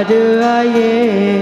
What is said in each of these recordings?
Ada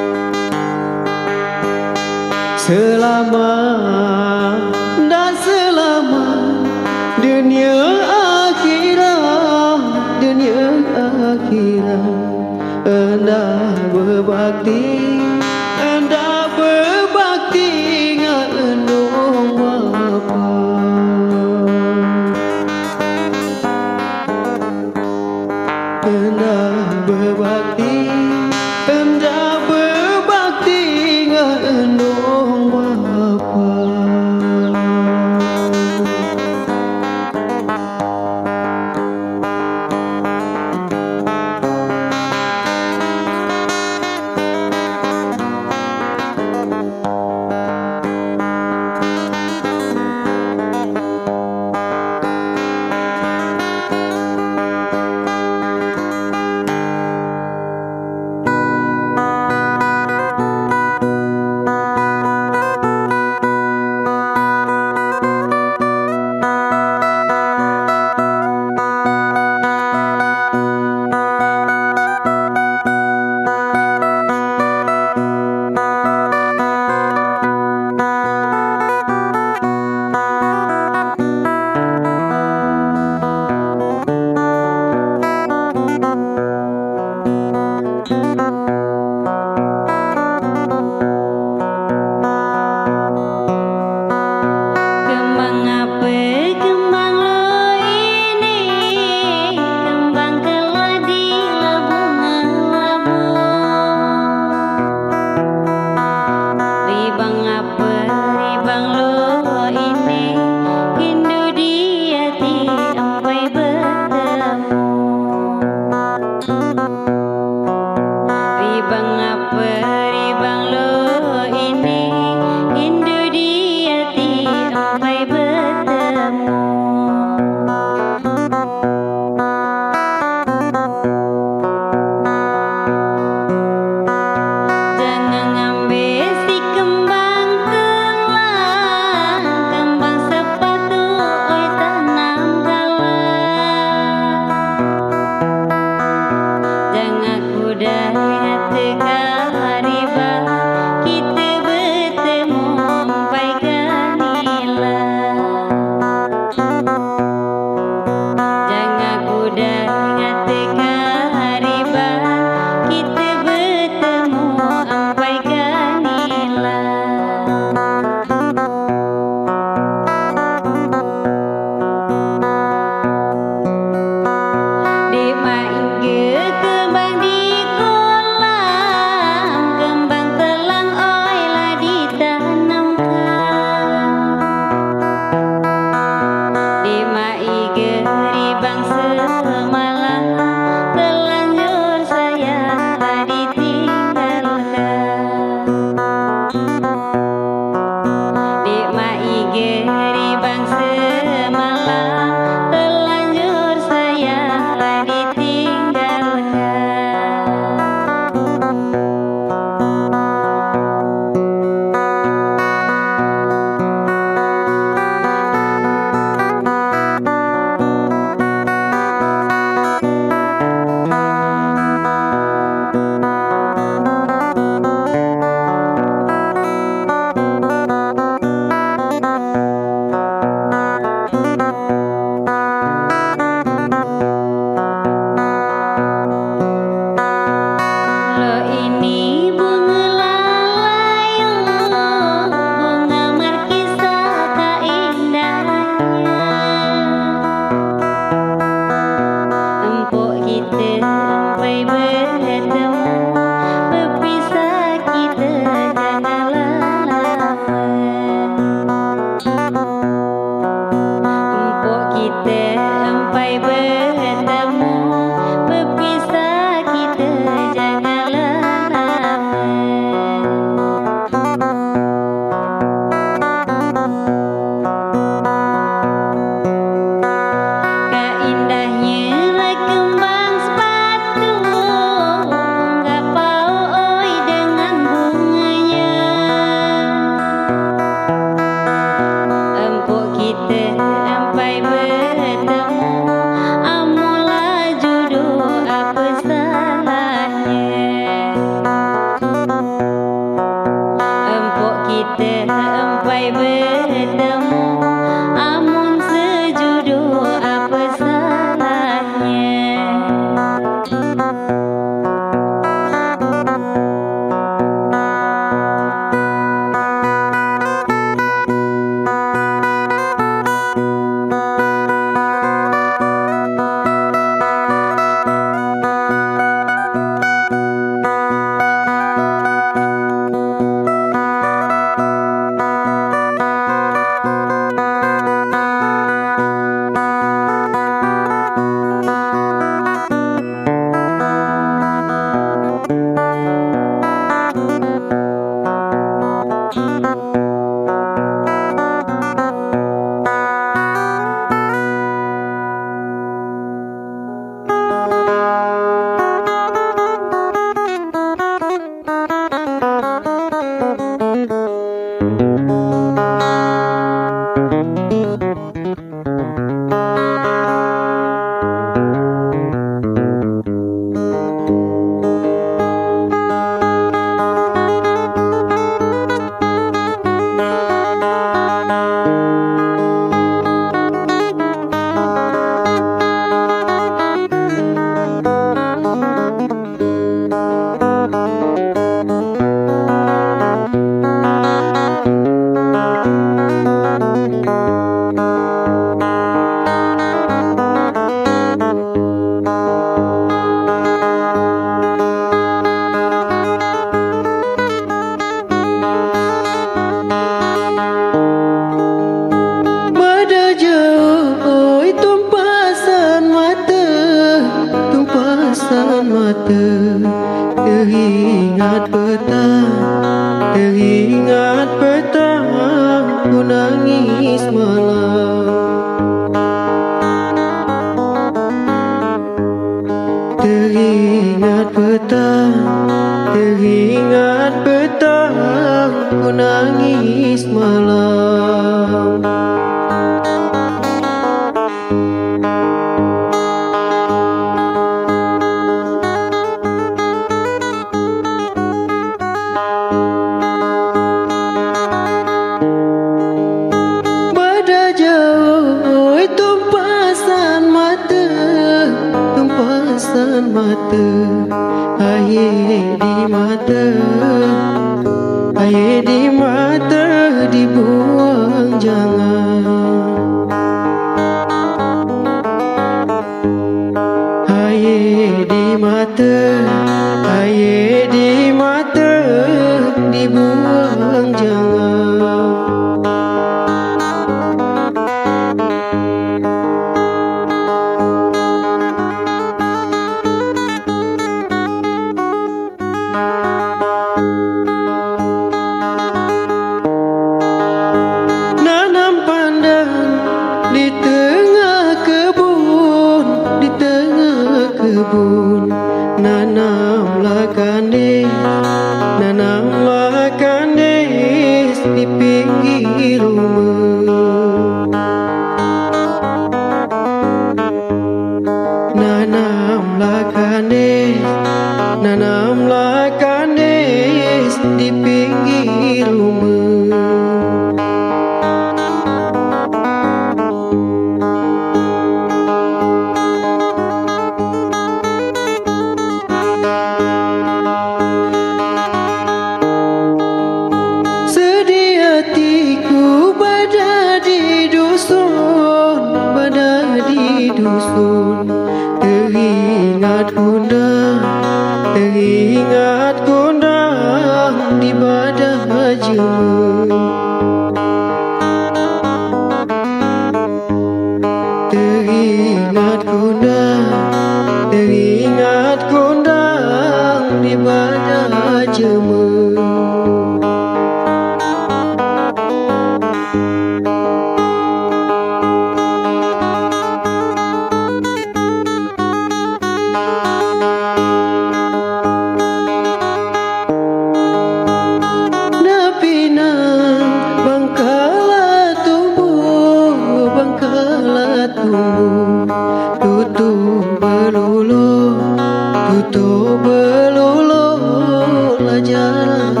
lajarak